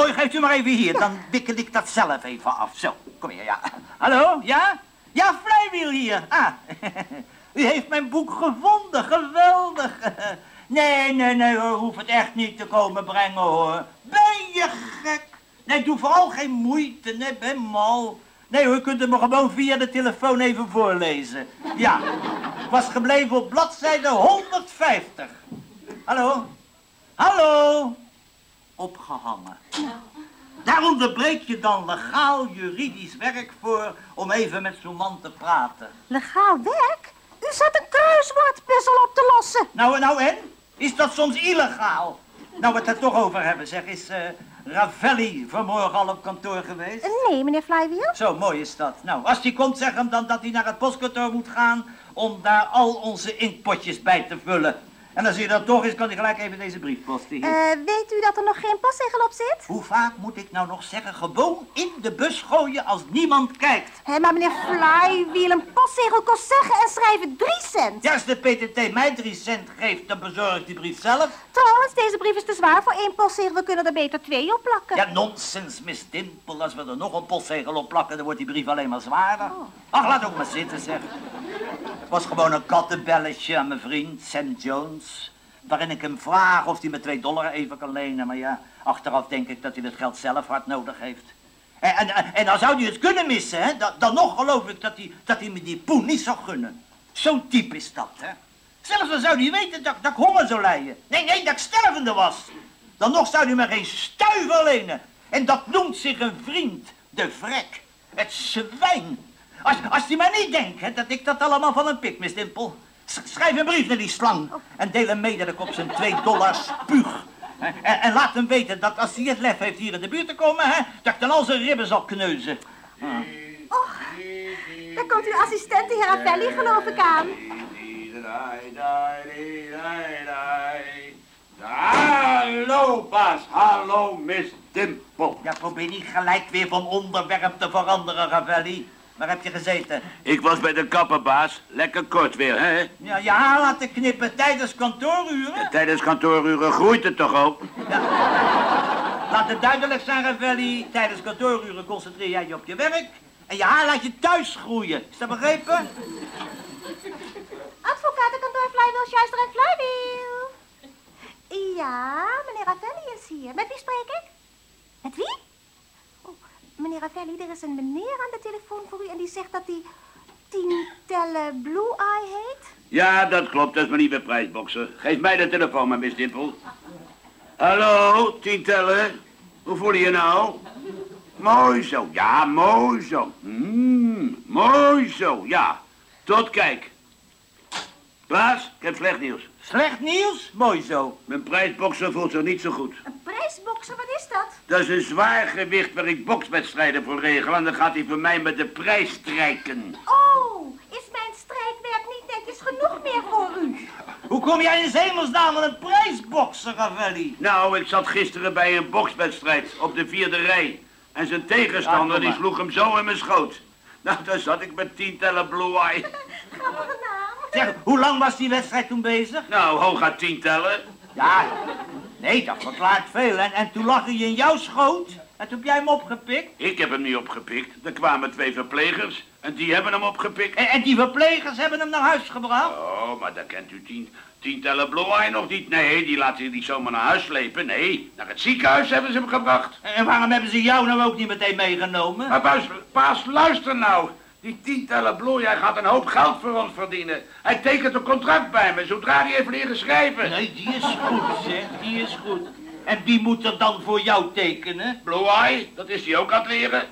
mooi. Geeft u maar even hier. Dan wikkel ik dat zelf even af. Zo, kom hier, ja. Hallo, ja? Ja, Flywheel hier. Ah, u heeft mijn boek gevonden. Geweldig. Nee, nee, nee, hoor. Hoef het echt niet te komen brengen, hoor. Ben je gek? Nee, doe vooral geen moeite. Nee, ben mal. Nee hoor, u kunt het me gewoon via de telefoon even voorlezen. Ja, was gebleven op bladzijde 150. Hallo? Hallo? Opgehangen. Daar onderbreek je dan legaal juridisch werk voor om even met zo'n man te praten. Legaal werk? U zat een kruiswoordpuzzel op te lossen. Nou, nou en? Is dat soms illegaal? Nou, we het er toch over hebben, zeg. Is eh, Ravelli vanmorgen al op kantoor geweest? Nee, meneer Flywheel. Zo, mooi is dat. Nou, als hij komt, zeg hem dan dat hij naar het postkantoor moet gaan... om daar al onze inkpotjes bij te vullen. En als hij dat toch is, kan hij gelijk even deze brief posten. Hier. Eh, weet u dat er nog geen postzegel op zit? Hoe vaak moet ik nou nog zeggen, gewoon in de bus gooien als niemand kijkt? Hé, maar meneer Flywheel, een postzegel kost zeggen en schrijven drie cent. Ja, als de PTT mij drie cent geeft, dan bezorg ik die brief zelf. Trouwens, deze brief is te zwaar voor één postzegel. We kunnen er beter twee op plakken. Ja, nonsens, Miss Dimpel. Als we er nog een postzegel op plakken, dan wordt die brief alleen maar zwaarder. Ach, laat ook maar zitten, zeg. Het was gewoon een kattenbelletje aan mijn vriend, St. Jones. Waarin ik hem vraag of hij me twee dollar even kan lenen. Maar ja, achteraf denk ik dat hij het geld zelf hard nodig heeft. En, en, en dan zou hij het kunnen missen, hè. Dan, dan nog geloof ik dat hij, dat hij me die poen niet zou gunnen. Zo'n type is dat, hè. Zelfs dan zou hij weten dat, dat ik honger zou lijden. Nee, nee, dat ik stervende was. Dan nog zou hij me geen stuiver lenen. En dat noemt zich een vriend. De vrek. Het zwijn. Als, als hij maar niet denkt hè, dat ik dat allemaal van hem pik, Miss Dimpel. S- Schrijf een brief naar die slang. En deel hem mee dat ik op zijn twee dollar spuug. En, en laat hem weten dat als hij het lef heeft hier in de buurt te komen, hè, dat ik dan al zijn ribben zal kneuzen. Och, daar komt uw assistent, de heer Ravelli, geloof ik aan. Hallo, baas. Hallo, Miss Dimple. Ja, probeer niet gelijk weer van onderwerp te veranderen, Ravelli. Waar heb je gezeten? Ik was bij de kapper, baas. Lekker kort weer, hè? Ja, je haar laten knippen tijdens kantooruren? Tijdens kantooruren groeit het toch ook? Laat het duidelijk zijn, Ravelli. Tijdens kantooruren concentreer jij je op je werk. En je haar laat je thuis groeien. Is dat begrepen? Advocatenkantoor Flywheel, Schuister en Flywheel. Ja, meneer Ravelli is hier. Met wie spreek ik? Met wie? Meneer Ravelli, er is een meneer aan de telefoon voor u en die zegt dat hij Tintelle Blue Eye heet. Ja, dat klopt. Dat is mijn nieuwe prijsbokser. Geef mij de telefoon maar, Miss Dimple. Hallo, tientellen. Hoe voel je je nou? Mooi zo. Ja, mooi zo. Mm, mooi zo, ja. Tot kijk. Klaas, ik heb slecht nieuws. Slecht nieuws? Mooi zo. Mijn prijsbokser voelt zich niet zo goed. Een prijsbokser, wat is dat? Dat is een zwaar gewicht waar ik bokswedstrijden voor regel. En dan gaat hij voor mij met de prijs strijken. Oh, is mijn strijdwerk niet netjes genoeg meer voor u? Hoe kom jij in hemelsnaam aan een prijsbokser, Ravelli? Nou, ik zat gisteren bij een bokswedstrijd op de vierde rij. En zijn tegenstander Ja, die sloeg hem zo in mijn schoot. Nou, daar zat ik met tientallen blue eye. Grappige naam. Zeg, hoe lang was die wedstrijd toen bezig? Nou, hooguit tientallen. Ja, nee, dat verklaart veel. En, en toen lag hij in jouw schoot. En toen heb jij hem opgepikt. Ik heb hem niet opgepikt. Er kwamen twee verplegers en die hebben hem opgepikt. En, en die verplegers hebben hem naar huis gebracht. Oh, maar dat kent u tien, tientallen eye nog niet. Nee, die laten je niet zomaar naar huis slepen. Nee, naar het ziekenhuis hebben ze hem gebracht. En, en waarom hebben ze jou nou ook niet meteen meegenomen? Maar Paas, Paas, luister nou. Die tientallen bloei, hij gaat een hoop geld voor ons verdienen. Hij tekent een contract bij me, zodra hij heeft leren schrijven. Nee, die is goed, zeg. Die is goed. En wie moet er dan voor jou tekenen? Blue Eye, dat is hij ook aan het leren.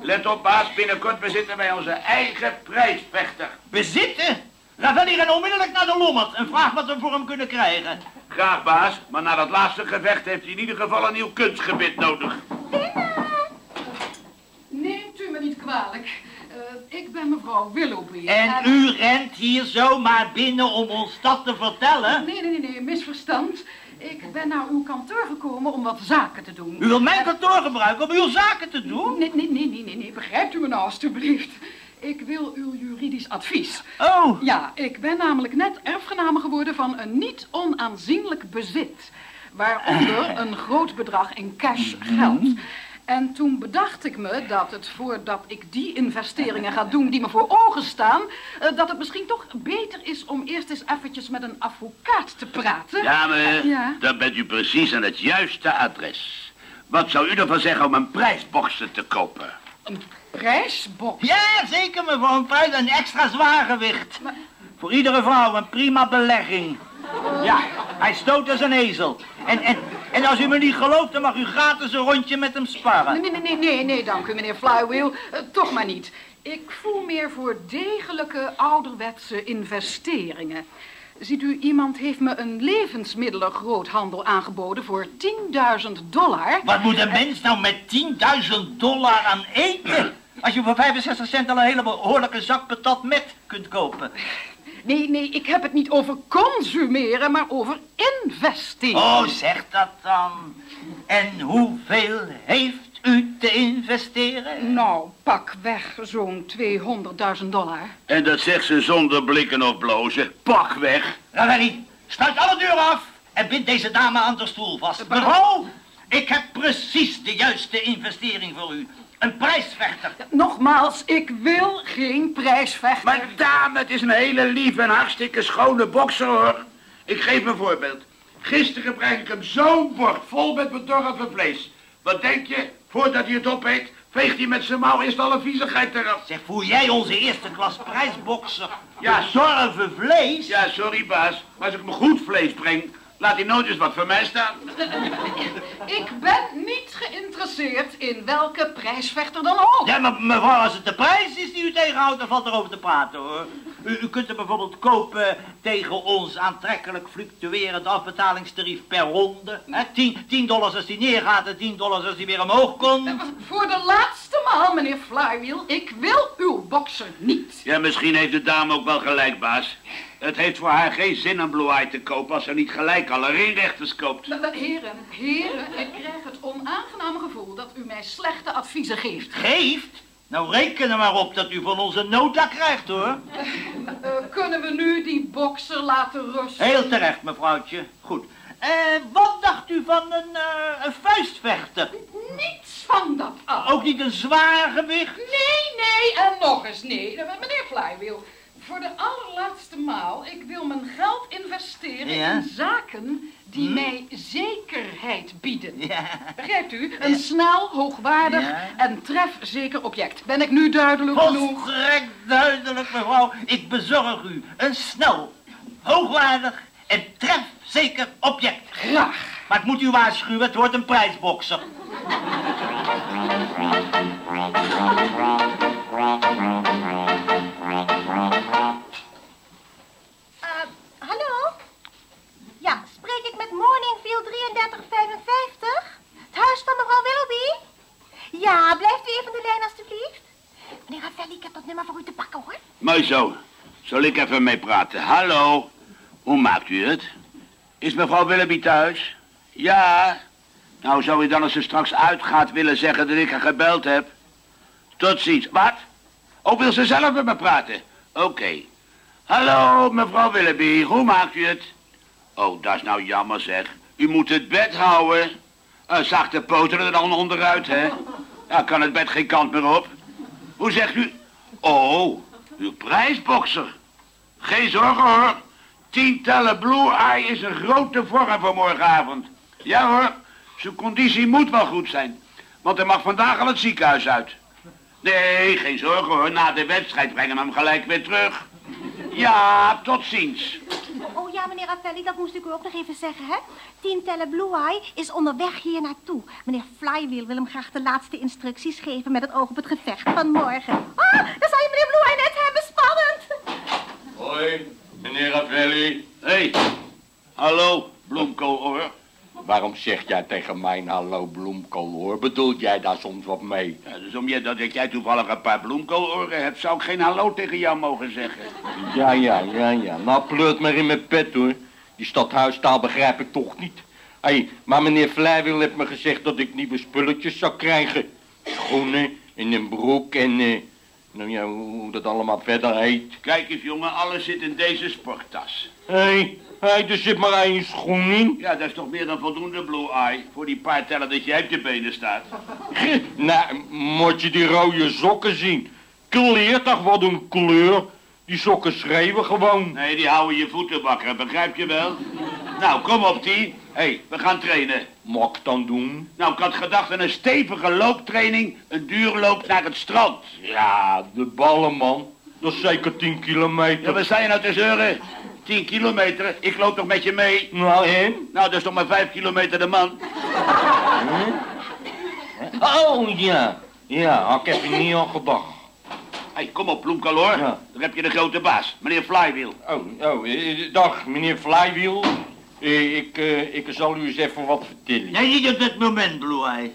Let op, baas, binnenkort bezitten wij onze eigen prijsvechter. Bezitten? Ravelli, ren onmiddellijk naar de lommerd en vraag wat we voor hem kunnen krijgen. Graag, baas, maar na dat laatste gevecht heeft hij in ieder geval een nieuw kunstgebit nodig. Neemt u me niet kwalijk. Ik ben mevrouw Willoughby. En u rent hier zomaar binnen om ons dat te vertellen? Nee, nee, nee, nee, misverstand. Ik ben naar uw kantoor gekomen om wat zaken te doen. U wilt mijn kantoor gebruiken om uw zaken te doen? Nee, nee, nee, nee, nee, nee, begrijpt u me nou alstublieft. Ik wil uw juridisch advies. Oh, Ja, ik ben namelijk net erfgename geworden van een niet onaanzienlijk bezit. Waaronder een groot bedrag in cash geld. En toen bedacht ik me dat het voordat ik die investeringen ga doen die me voor ogen staan, eh, dat het misschien toch beter is om eerst eens eventjes met een advocaat te praten. Ja, maar Ja. dan bent u precies aan het juiste adres. Wat zou u ervan zeggen om een prijsboxer te kopen? Een prijsbox. ja, zeker mevrouw. Een prijs, een extra zwaargewicht. Maar- Voor iedere vrouw een prima belegging. Ja, hij stoot als een ezel. En, en, en als u me niet gelooft, dan mag u gratis een rondje met hem sparren. Nee, nee, nee, nee, nee, dank u, meneer Flywheel. Eh, toch maar niet. Ik voel meer voor degelijke ouderwetse investeringen. Ziet u, iemand heeft me een levensmiddelengroothandel aangeboden voor 10.000 dollar. Wat moet een mens nou met 10.000 dollar aan eten? Als je voor 65 cent al een hele behoorlijke zak patat met kunt kopen. Nee, nee, ik heb het niet over consumeren, maar over investeren. Oh, zeg dat dan. En hoeveel heeft u te investeren? Nou, pak weg zo'n 200.000 dollar. En dat zegt ze zonder blikken of blozen. Pak weg. Ravelli, sluit alle deuren af en bind deze dame aan de stoel vast. Mevrouw, ik heb precies de juiste investering voor u. Een prijsvechter. Nogmaals, ik wil geen prijsvechter. Maar dame, het is een hele lieve en hartstikke schone bokser, hoor. Ik geef een voorbeeld. Gisteren breng ik hem zo'n bord vol met bedorven vlees. Wat denk je? Voordat hij het opeet, veegt hij met zijn mouw eerst alle viezigheid eraf. Zeg, voer jij onze eerste klas prijsbokser? Ja. Zorven vlees? Ja, sorry baas, maar als ik me goed vlees breng, laat hij nooit eens wat voor mij staan. Ik ben niet geïnteresseerd in welke prijsvechter dan ook. Ja, maar mevrouw, als het de prijs is die u tegenhoudt, dan valt er over te praten, hoor. U, u kunt er bijvoorbeeld kopen tegen ons aantrekkelijk fluctuerend afbetalingstarief per ronde. Hè? 10, 10 dollars als die neergaat en 10 dollars als die weer omhoog komt. Voor de laatste maal, meneer Flywheel, ik wil uw bokser niet. Ja, misschien heeft de dame ook wel gelijk, baas. Het heeft voor haar geen zin een Blue Eye te kopen als ze niet gelijk alle ringrechters koopt. Heren, heren, ik krijg het onaangename gevoel dat u mij slechte adviezen geeft. Geeft? Nou, reken er maar op dat u van onze nota krijgt, hoor. Eh, kunnen we nu die bokser laten rusten? Heel terecht, mevrouwtje. Goed. Eh, wat dacht u van een, eh, een vuistvechter? Niets van dat af. Ook niet een zwaar gewicht? Nee, nee en nog eens nee. Meneer Flywheel, voor de allerlaatste maal, ik wil mijn geld investeren Ja? in zaken die mij zekerheid bieden. Ja. Begrijpt u? Een snel, hoogwaardig Ja. en trefzeker object. Ben ik nu duidelijk genoeg? Volstrekt duidelijk, mevrouw. Ik bezorg u een snel, hoogwaardig en trefzeker object. Graag. Maar ik moet u waarschuwen, het wordt een prijsbokser. Ja, blijft u even de lijn alstublieft. Meneer Ravelli, ik heb dat nummer voor u te pakken hoor. Mooi zo. Zal ik even mee praten? Hallo. Hoe maakt u het? Is mevrouw Willoughby thuis? Ja. Nou, zou u dan als ze straks uitgaat willen zeggen dat ik haar gebeld heb? Tot ziens. Wat? Oh, wil ze zelf met me praten? Oké. Hallo, mevrouw Willoughby. Hoe maakt u het? Oh, dat is nou jammer zeg. U moet het bed houden. Een zachte poten er dan onderuit, hè? Ja, kan het bed geen kant meer op. Hoe zegt u? Oh, uw prijsbokser. Geen zorgen hoor. Tien tellen Blue Eye is een grote vorm voor morgenavond. Ja hoor, zijn conditie moet wel goed zijn. Want hij mag vandaag al het ziekenhuis uit. Nee, geen zorgen hoor. Na de wedstrijd brengen we hem gelijk weer terug. Ja, tot ziens. Oh ja, meneer Ravelli, dat moest ik u ook nog even zeggen, hè? Tien tellen Blue Eye is onderweg hier naartoe. Meneer Flywheel wil hem graag de laatste instructies geven met het oog op het gevecht van morgen. Ah, daar zou je meneer Blue Eye net hebben. Spannend. Hoi, meneer Ravelli. Hé, hey, hallo, bloemkooloor. Waarom zeg jij tegen mij hallo bloemkool hoor? Bedoelt jij daar soms wat mee? Ja, dus om je, dat ik jij toevallig een paar bloemkooloren hebt, zou ik geen hallo tegen jou mogen zeggen. Ja, ja, ja, ja. Nou, pleurt maar in mijn pet hoor. Die stadhuistaal begrijp ik toch niet. Hé, hey, maar meneer Vlijwil heeft me gezegd dat ik nieuwe spulletjes zou krijgen. Schoenen en een broek en... eh, Nou ja, hoe, hoe dat allemaal verder heet. Kijk eens, jongen, alles zit in deze sporttas. Hé, hey, hey, er zit maar één schoen in. Ja, dat is toch meer dan voldoende, Blue Eye, voor die paar tellen dat jij op je benen staat. Nou, moet je die rode sokken zien. Kleert toch wat een kleur. Die sokken schreeuwen gewoon. Nee, die houden je voeten wakker, begrijp je wel? Nou, kom op, die. Hé, hey, we gaan trainen. Mag ik dan doen? Nou, ik had gedacht aan een stevige looptraining, een duurloop naar het strand. Ja, de ballen, man. Dat is zeker 10 kilometer. Ja, sta je nou te zeuren? 10 kilometer, ik loop toch met je mee? Nou, en? Nou, dat is toch maar 5 kilometer de man. Oh, ja. Ja, ik heb er niet aan gedacht. Hé, hey, kom op, Bloemkaloor. Ja. Daar heb je de grote baas, meneer Flywheel. Oh, oh, eh, dag, meneer Flywheel. Eh, ik, eh, ik zal u eens even wat vertellen. Nee, niet op dit moment, Blue Eye.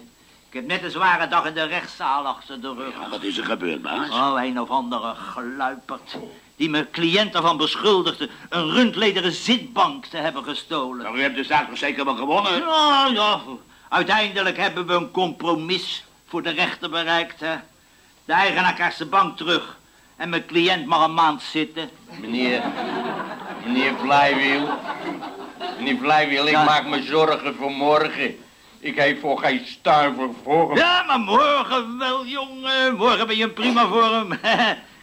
Ik heb net een zware dag in de rechtszaal achter de rug. Ja, wat is er gebeurd, baas? Oh, een of andere gluiperd. Die mijn cliënt ervan beschuldigde een rundlederen zitbank te hebben gestolen. Nou, u hebt de zaak toch zeker wel gewonnen? Ja, ja. Uiteindelijk hebben we een compromis voor de rechter bereikt, hè. De eigenaar krijgt zijn bank terug. En mijn cliënt mag een maand zitten. Meneer, meneer Flywheel. Meneer Flywheel, ik Ja. maak me zorgen voor morgen. Ik heb voor geen stuiver voor. Ja, maar morgen wel, jongen. Morgen ben je in prima vorm.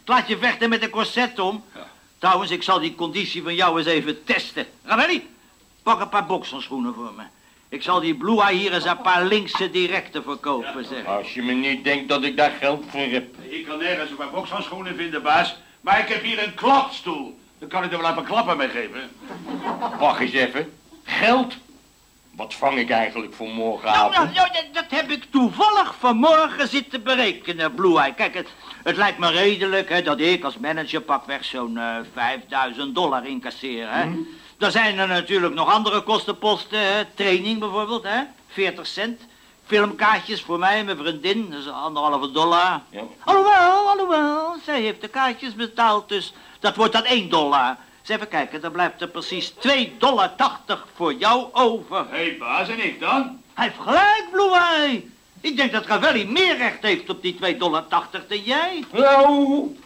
Laat je vechten met een corset om. Trouwens, ik zal die conditie van jou eens even testen. Ravelli, pak een paar bokserschoenen voor me. Ik zal die Blue Eye hier eens een paar linkse directe verkopen, zeg. Als je me niet denkt dat ik daar geld voor heb. Ik kan nergens een paar bokshandschoenen vinden, baas. Maar ik heb hier een klapstoel. Dan kan ik er wel even klappen mee geven. Wacht eens even. Geld? Wat vang ik eigenlijk voor Nou, morgenavond? nou, nou, dat, dat heb ik toevallig vanmorgen zitten berekenen, Blue Eye. Kijk, het, het lijkt me redelijk hè, dat ik als manager pakweg zo'n eh 5000 dollar incasseer. Hè. Dan zijn er natuurlijk nog andere kostenposten. Hè. Training bijvoorbeeld, hè. 40 cent. Filmkaartjes voor mij en mijn vriendin, dat is anderhalve dollar. Ja. Alhoewel, alhoewel, zij heeft de kaartjes betaald, dus dat wordt dan 1 dollar. Eens even kijken, dan blijft er precies 2,80 dollar voor jou over. Hé, hey, baas, en ik dan? Hij heeft gelijk, Blue Eye. Ik denk dat Ravelli meer recht heeft op die 2,80 dollar dan jij. Nou,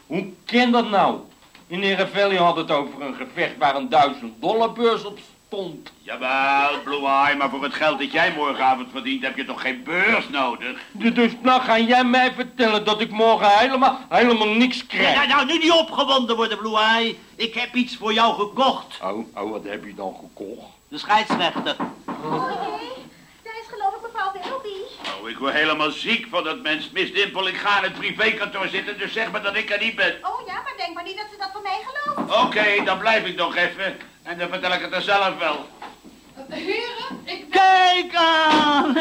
hoe kan dat nou? Meneer Ravelli had het over een gevecht waar een duizend dollar beurs op stond. Jawel, Blue Eye, maar voor het geld dat jij morgenavond verdient heb je toch geen beurs nodig? Dus- Dus nou ga jij mij vertellen dat ik morgen helemaal, helemaal niks Ja, krijg. nou, nu niet opgewonden worden, Blue Eye. Ik heb iets voor jou gekocht. Oh, oh, wat heb je dan gekocht? De scheidsrechter is geloof ik mevrouw Wilby. Oh, ik word helemaal ziek van dat mens. Miss Dimpel, ik ga in het privékantoor zitten, dus zeg maar dat ik er niet ben. Oh ja, maar denk maar niet dat ze dat van mij gelooft. Oké, dan blijf ik nog even. En dan vertel ik het er zelf wel. Heren, ik ben... Kijk aan,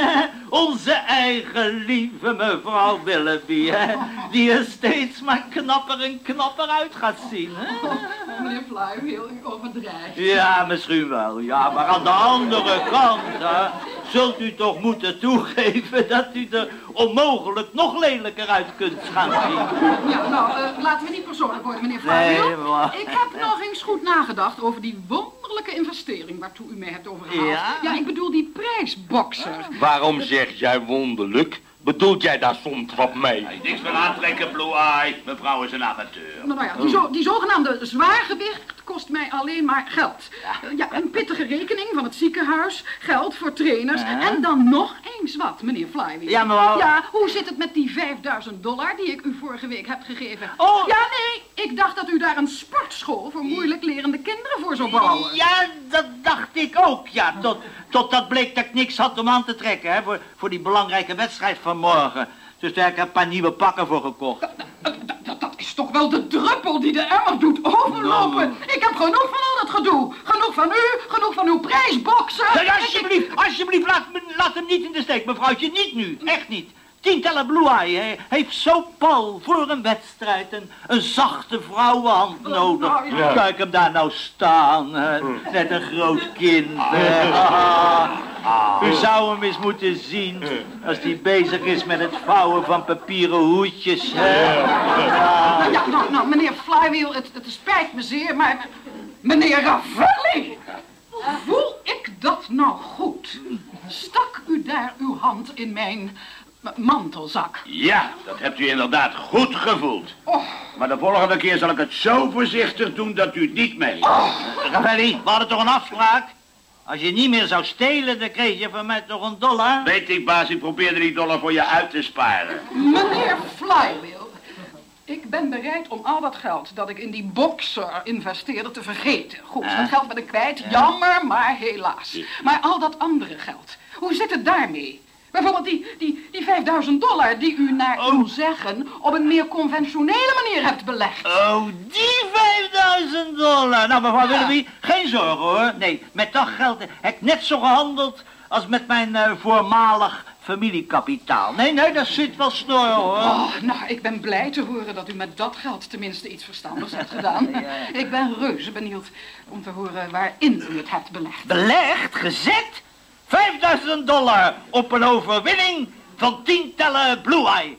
onze eigen lieve mevrouw Willoughby, hè, die er steeds maar knapper en knapper uit gaat zien. Hè? Meneer Flywheel, u overdrijft. Ja, misschien wel, ja, maar aan de andere kant, hè, zult u toch moeten toegeven dat u er onmogelijk nog lelijker uit kunt gaan zien. Ja, nou, eh, laten we niet persoonlijk worden, meneer Nee, Flywheel. maar- Ik heb nog eens goed nagedacht over die wonderlijke investering waartoe u mij hebt overgehaald. Ja? Ja, ik bedoel die prijsboxer. Waarom zeg jij wonderlijk? Bedoelt jij daar soms wat mee? Hey, niks van aantrekken, Blue Eye. Mevrouw is een amateur. Nou, nou ja, die, zo, die zogenaamde zwaargewicht kost mij alleen maar geld. Eh, Ja, een pittige rekening van het ziekenhuis, geld voor trainers Ja. en dan nog eens wat, meneer Flywheel. Ja, mevrouw. Ja, hoe zit het met die 5000 dollar die ik u vorige week heb gegeven? Oh. Ja, nee, ik dacht dat u daar een sportschool voor moeilijk lerende kinderen voor zou bouwen. Ja, dat dacht ik ook, ja. Tot, tot dat bleek dat ik niks had om aan te trekken, hè, voor, voor die belangrijke wedstrijd van morgen. Dus daar heb ik een paar nieuwe pakken voor gekocht. Is toch wel de druppel die de emmer doet overlopen. Nou. Ik heb genoeg van al dat gedoe. Genoeg van u, genoeg van uw prijsboksen. Ja, alsjeblieft, alsjeblieft, laat, laat hem niet in de steek, mevrouwtje. Niet nu, echt niet. Tientallen Blue Eye hè, heeft zo pal voor een wedstrijd een, een zachte vrouwenhand nodig. ja. Kijk hem daar nou staan, net een groot kind. hè. Ah, U zou hem eens moeten zien als hij bezig is met het vouwen van papieren hoedjes. Nou, ja, nou, nou, meneer Flywheel, het, het spijt me zeer, maar... Meneer Ravelli! Voel ik dat nou goed? Stak u daar uw hand in mijn M- mantelzak. Ja, dat hebt u inderdaad goed gevoeld. Oh, Maar de volgende keer zal ik het zo voorzichtig doen dat u het niet mee. Ravelli, we hadden toch een afspraak? Als je niet meer zou stelen, dan kreeg je van mij toch een dollar? Weet ik, baas, ik probeerde die dollar voor je uit te sparen. meneer Flywheel. Ik ben bereid om al dat geld dat ik in die boxer investeerde te vergeten. Goed, dat geld ben ik kwijt. Jammer, maar helaas. Maar al dat andere geld, hoe zit het daarmee? Bijvoorbeeld die, die, die 5000 dollar die u naar uw zeggen op een meer conventionele manier hebt belegd. Oh, die 5000 dollar. Nou, mevrouw Willoughby, geen zorgen hoor. Nee, met dat geld heb ik net zo gehandeld als met mijn eh, voormalig familiekapitaal. Nee, nee, dat zit wel snor hoor. Oh, nou, ik ben blij te horen dat u met dat geld tenminste iets verstandigs hebt gedaan. Ik ben reuze benieuwd om te horen waarin u het hebt belegd. Belegd, gezet, 5000 dollar op een overwinning van 10 tellen Blue Eye.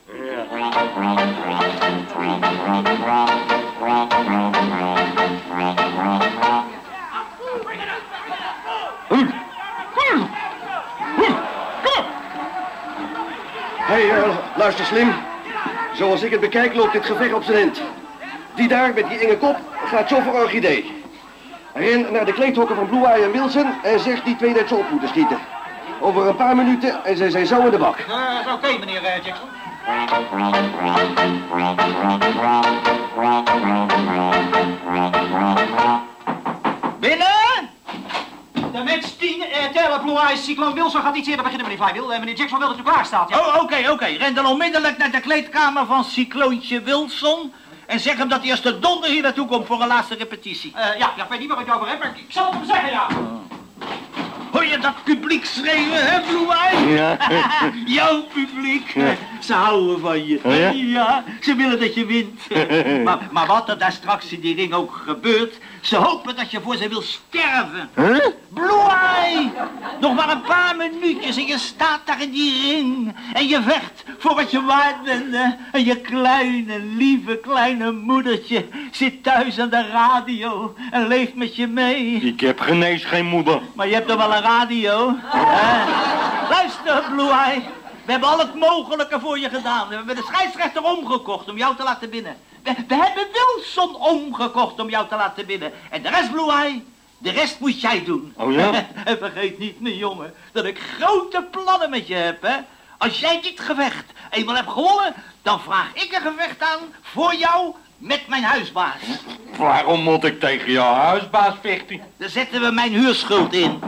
Hey, eh, luister slim. Zoals ik het bekijk loopt dit gevecht op zijn eind. Die daar met die enge kop gaat zo voor orchidee. Ren naar de kleedhokken van Blue Eye en Wilson en zeg die twee net zo op moeten schieten. Over een paar minuten en zij zijn zo in de bak. Dat is oké, meneer eh, Jackson. Binnen! De match 10, eh, Blue Eyes, Cyclone Wilson gaat iets eerder beginnen, meneer Flywheel. Eh, meneer Jackson wil dat u klaar staat. Ja. Oh, oké, oké. Ren dan onmiddellijk naar de kleedkamer van Cycloontje Wilson... en zeg hem dat hij eerst de donder hier naartoe komt voor een laatste repetitie. Eh, ja, ja, ik weet niet waar ik het over heb, maar ik, ik zal het hem zeggen, ja. Hoor je dat publiek schreeuwen, hè, Blue Eye? Ja. Jouw publiek. Ze houden van je. Oh, ja? ze willen dat je wint. maar, maar wat er daar straks in die ring ook gebeurt... ze hopen dat je voor ze wil sterven. Huh? Blue Eye! Nog maar een paar minuutjes en je staat daar in die ring. En je vecht voor wat je waard bent. hè. En je kleine, lieve, kleine moedertje zit thuis aan de radio en leeft met je mee. Ik heb geen eens geen moeder. Maar je hebt toch wel een radio? Luister, Blue Eye. We hebben al het mogelijke voor je gedaan. We hebben de scheidsrechter omgekocht om jou te laten winnen. We, we hebben Wilson omgekocht om jou te laten winnen. En de rest, Blue Eye, de rest moet jij doen. Oh ja? en vergeet niet, mijn jongen, dat ik grote plannen met je heb, hè. Als jij dit gevecht eenmaal hebt gewonnen, dan vraag ik een gevecht aan voor jou met mijn huisbaas. Waarom moet ik tegen jouw huisbaas vechten? Dan zetten we mijn huurschuld in.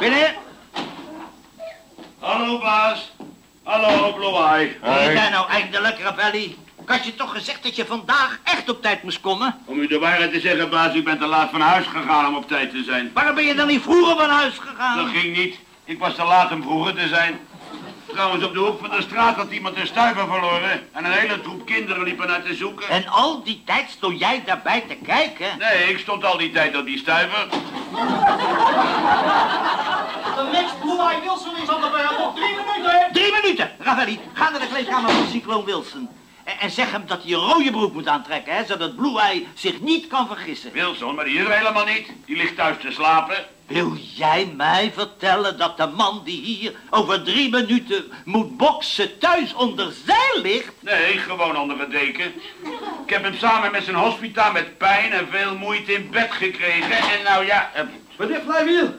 Binnen. Hallo, baas. Hallo, je Hey. daar nou eindelijk, Ravelli? Ik had je toch gezegd dat je vandaag echt op tijd moest komen? Om u de waarheid te zeggen, baas, u bent te laat van huis gegaan om op tijd te zijn. Waarom ben je dan niet vroeger van huis Dat gegaan? ging niet. Ik was te laat om vroeger te zijn. Trouwens, op de hoek van de straat had iemand een stuiver verloren. En een hele troep kinderen liepen naar te zoeken. En al die tijd stond jij daarbij te kijken? Nee, ik stond al die tijd op die stuiver. De match Blue Eye Wilson is aan de beurt. Nog drie minuten. Drie minuten! Ravelli, ga naar de kleedkamer van Cyclone Wilson. En, en zeg hem dat hij een rode broek moet aantrekken, hè, zodat Blue Eye zich niet kan vergissen. Wilson, maar die is er helemaal niet. Die ligt thuis te slapen. Wil jij mij vertellen dat de man die hier over drie minuten moet boksen thuis onder zeil ligt? Nee, gewoon onder een deken. Ik heb hem samen met zijn hospita met pijn en veel moeite in bed gekregen. En nou ja, eh, Meneer Flywheel,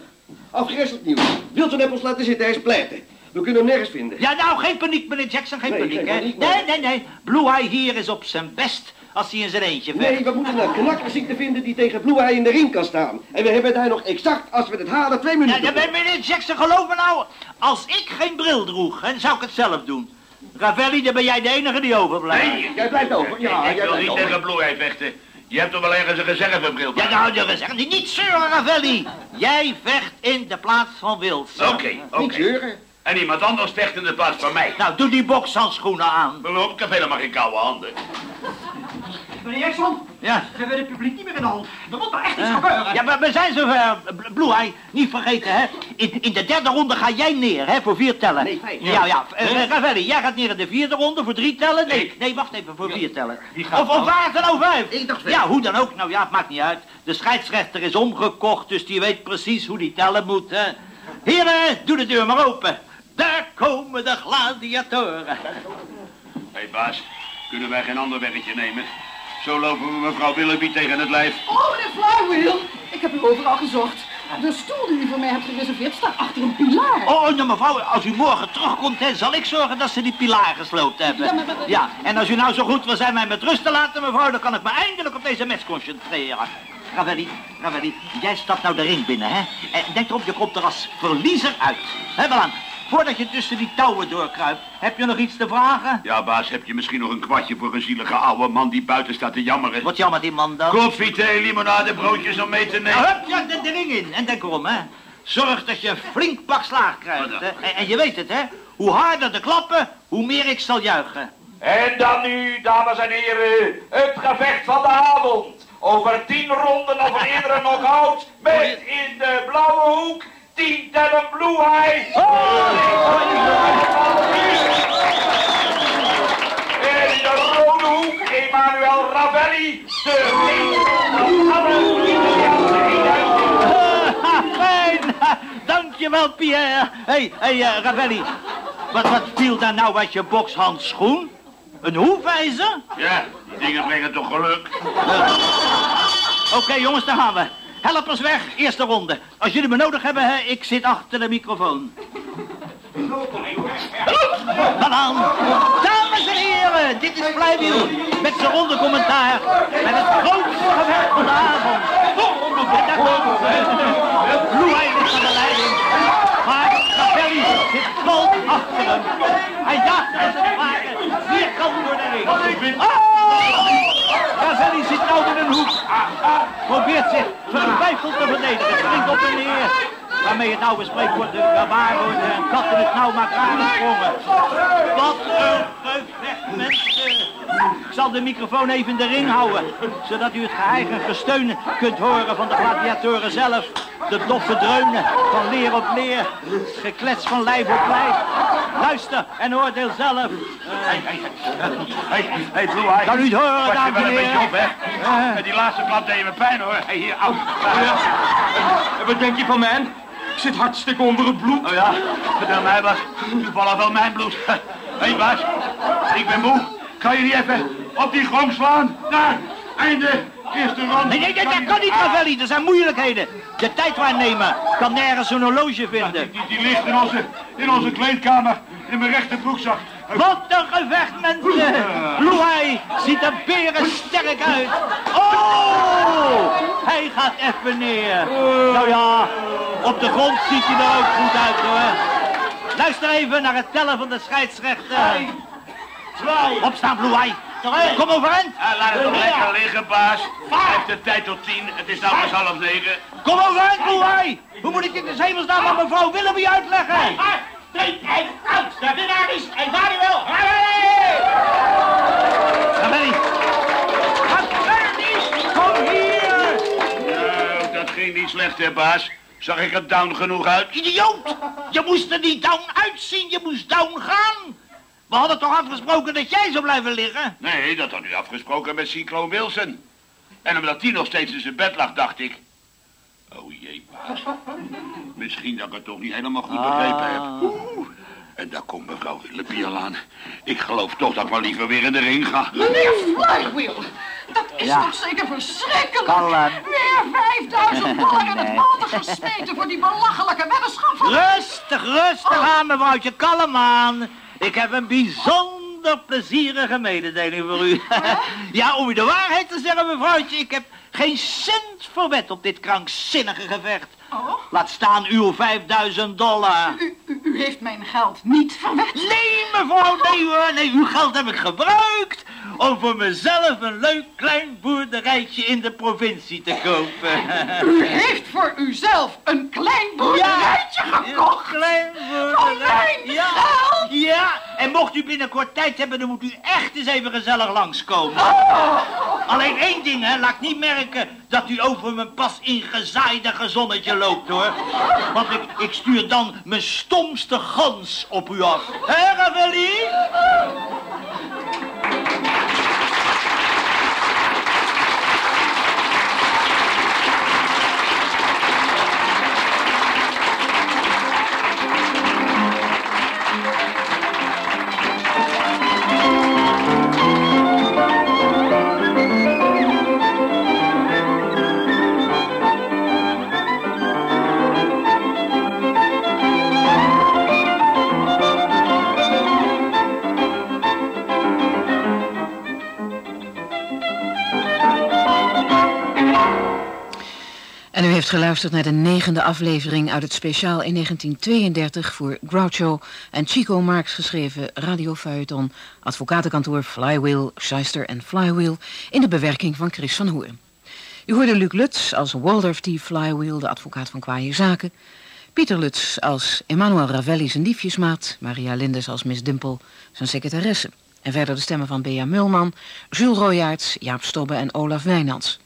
afgrijzelijk nieuws. Wilson heeft ons laten zitten, hij is pleiten. We kunnen hem nergens vinden. Ja, nou, geen paniek, meneer Jackson, geen Nee, paniek, geen hè? paniek, maar- Nee, nee, nee. Blue Eye hier is op zijn best als hij in zijn eentje vecht. Nee, we moeten een knakkerziekte vinden die tegen Blue Eye in de ring kan staan. En we hebben daar nog exact, als we het halen, twee Ja, minuten. ja, voor. meneer Jackson, geloof me nou, als ik geen bril droeg, dan zou ik het zelf doen. Ravelli, dan ben jij de enige die overblijft. nee. Jij blijft over. Ja, ik jij wil niet over. tegen Blue Eye vechten. Je hebt toch wel ergens een reservebril bij? Ja, nou, de zeggen niet zeuren, Ravelli. Jij vecht in de plaats van Wilson. Oké, oké. Niet zeuren. En iemand anders vecht in de plaats van mij. Nou, doe die bokshandschoenen aan. Waarom? Ik heb helemaal geen koude handen. Meneer Jackson, Ja. we hebben het publiek niet meer in de hand. Er moet maar echt iets Ja. gebeuren. Ja, maar we zijn zover, Bl- Blue Eye. Niet vergeten, hè. In, in de derde ronde ga jij neer, hè, voor vier tellen. Nee, vijf. Ja, ja. eh, Ravelli, jij gaat neer in de vierde ronde voor drie tellen? Nee, nee, wacht even, voor vier tellen. gaat Of, of waar het er nou vijf? Ik dacht vijf. Ja, hoe dan ook. Nou ja, het maakt niet uit. De scheidsrechter is omgekocht, dus die weet precies hoe die tellen moet, hè. Heren, doe de deur maar open. Daar komen de gladiatoren. Hé hey, baas, kunnen wij geen ander weggetje nemen? Zo lopen we mevrouw Willoughby tegen het lijf. Oh, meneer Flywheel. Ik heb u overal gezocht. De stoel die u voor mij hebt gereserveerd staat achter een pilaar. Oh, nou mevrouw, als u morgen terugkomt, hè, zal ik zorgen dat ze die pilaar gesloopt hebben. Ja, maar- maar- Ja, en als u nou zo goed wil zijn mij met rust te laten, mevrouw, dan kan ik me eindelijk op deze mes concentreren. Ravelli, Ravelli, jij stapt nou de ring binnen, hè? En denk erop, je komt er als verliezer uit. Hè, Belang? Voordat je tussen die touwen doorkruipt, heb je nog iets te vragen? Ja, baas, heb je misschien nog een kwartje voor een zielige oude man die buiten staat te jammeren? Wat jammer die man dan. Koffie, thee, limonade, broodjes om mee te Nou, nemen. hup, ja, de, de ring in. En denk erom, hè. Zorg dat je een flink pak slaag krijgt, hè. dan? En, en je weet het, hè. Hoe harder de klappen, hoe meer ik zal juichen. En dan nu, dames en heren, het gevecht van de avond. Over tien ronden of een eerdere knock-out. Met in de blauwe hoek, tien tellen Blue Eye. En in de rode hoek, Emmanuel Ravelli. De fijn. Dankjewel, Pierre. Hé, hey, hey, eh, Ravelli. Wat, wat viel daar nou uit je bokshandschoen? Een hoefijzer? Ja, die dingen brengen toch geluk. Oké, jongens, daar gaan we. Helpers weg, eerste ronde. Als jullie me nodig hebben, hè, ik zit achter de microfoon. Banaan. Dames en heren, dit is Flywheel met zijn ronde commentaar. Met het grootste gevecht van de avond. En daar ze. Louis ligt aan de leiding. Maar Ravelli zit vol achter hem. Hij jaagt met zijn paarden vierkant door de ring. Ravelli zit nou in een hoek. Probeert zich vertwijfeld te verdedigen. Springt op en neer. Waarmee het oude spreekwoord de waar wordt en kat in het nauw maakt aangesprongen. Wat een gevecht, mensen. Ik zal de microfoon even in de ring houden, zodat u het geheim en gesteun kunt horen van de gladiatoren zelf. De doffe dreunen van leer op leer, geklets van lijf op lijf. Luister en oordeel zelf. Hé, hé, hé, hé, Blue Eye. Kan u het horen, dames en een beetje heren? op, hè? Met die laatste klap deed je me pijn, hoor. Hé, hier. En wat denk je van mij? Ik zit hartstikke onder het bloed. Oh ja, vertel mij wat. Toevallig wel mijn bloed. Hé, hey, baas. Ik ben moe. Kan je niet even op die gong slaan? Daar, einde. Eerste rond. Nee, nee, dat kan niet, Ravelli. Er zijn moeilijkheden. De tijd waarnemen kan nergens een horloge vinden. Die, die ligt in onze, in onze kleedkamer. In mijn rechterbroekzak. Wat een gevecht, mensen! Louis ziet er berensterk uit. Oh! Hij gaat even neer. Nou ja, op de grond ziet hij er ook goed uit, hoor. Luister even naar het tellen van de scheidsrechter. Opstaan, Louis. Kom overeind. Ah, laat het toch lekker liggen, baas. Hij heeft de tijd tot tien. Het is nou pas half negen. Kom overeind, Louis. Hoe moet ik dit in hemelsnaam aan mevrouw Willoughby uitleggen? Drie en uit. De winnaar is Emmanuel Ravelli. Ravelli, kom hier. Nou, dat ging niet slecht, hè, baas. Zag ik er down genoeg uit? Idioot! Je moest er niet down uitzien, je moest down gaan. We hadden toch afgesproken dat jij zou blijven liggen? Nee, dat had u afgesproken met Cyclone Wilson. En omdat die nog steeds in zijn bed lag, dacht ik... Oh jee, baas. Misschien dat ik het toch niet helemaal goed begrepen heb. Oeh. En daar komt mevrouw Willoughby al aan. Ik geloof toch dat ik maar liever weer in de ring ga. Meneer Flywheel, dat is Ja. toch zeker verschrikkelijk. Kalm. Weer 5000 dollar in het water gesmeten voor die belachelijke weddenschap van... Rustig, rustig aan, mevrouwtje. Kalm aan. Ik heb een bijzonder plezierige mededeling voor u. ja, om u de waarheid te zeggen, mevrouwtje, ik heb geen cent verwet op dit krankzinnige gevecht. Oh? Laat staan uw 5000 dollar. U, u, u heeft mijn geld niet verwet. Nee, mevrouw, nee hoor. Nee, uw geld heb ik gebruikt om voor mezelf een leuk klein boerderijtje in de provincie te kopen. U heeft voor uzelf een klein boerderijtje gekocht. Een klein Van boerderij. mijn ja. geld. Ja, en mocht u binnenkort tijd hebben, dan moet u echt eens even gezellig langskomen. Alleen één ding, hè, laat ik niet merken dat u over mijn pas ingezaaide gezonnetje loopt, hoor. Want ik, ik stuur dan mijn stomste gans op u af. Hé, Ravelli? Heeft geluisterd naar de negende aflevering uit het speciaal in 1932 voor Groucho en Chico Marx geschreven radiofeuilleton Advocatenkantoor Flywheel, Shyster en Flywheel in de bewerking van Chris van Hoorn. U hoorde Luc Lutz als Waldorf T. Flywheel, de advocaat van kwaaie zaken. Pieter Lutz als Emmanuel Ravelli zijn liefjesmaat. Maria Lindes als Miss Dimpel zijn secretaresse. En verder de stemmen van Bea Mulman, Jules Royaerts, Jaap Stobbe en Olaf Wijnands.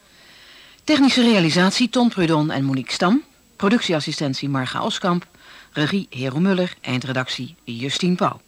Technische realisatie Tom Prudon en Monique Stam. Productieassistentie Marga Oskamp. Regie Hero Muller. Eindredactie Justine Pauw.